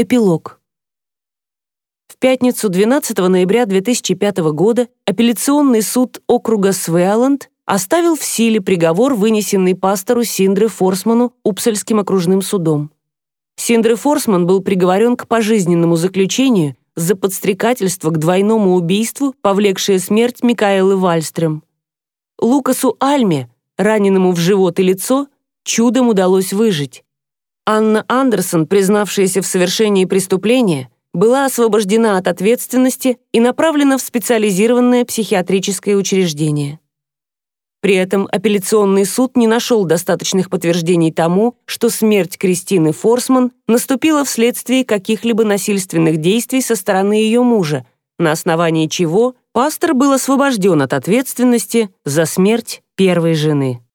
Эпилог. В пятницу 12 ноября 2005 года апелляционный суд округа Свеаланд оставил в силе приговор, вынесенный пастору Синдре Форсману Упсальским окружным судом. Синдре Форсман был приговорен к пожизненному заключению за подстрекательство к двойному убийству, повлекшее смерть Микаэлы Вальстрем. Лукасу Альме, раненому в живот и лицо, чудом удалось выжить. Анна Андерсон, признавшаяся в совершении преступления, была освобождена от ответственности и направлена в специализированное психиатрическое учреждение. При этом апелляционный суд не нашел достаточных подтверждений тому, что смерть Кристины Форсман наступила вследствие каких-либо насильственных действий со стороны ее мужа, на основании чего пастор был освобожден от ответственности за смерть первой жены.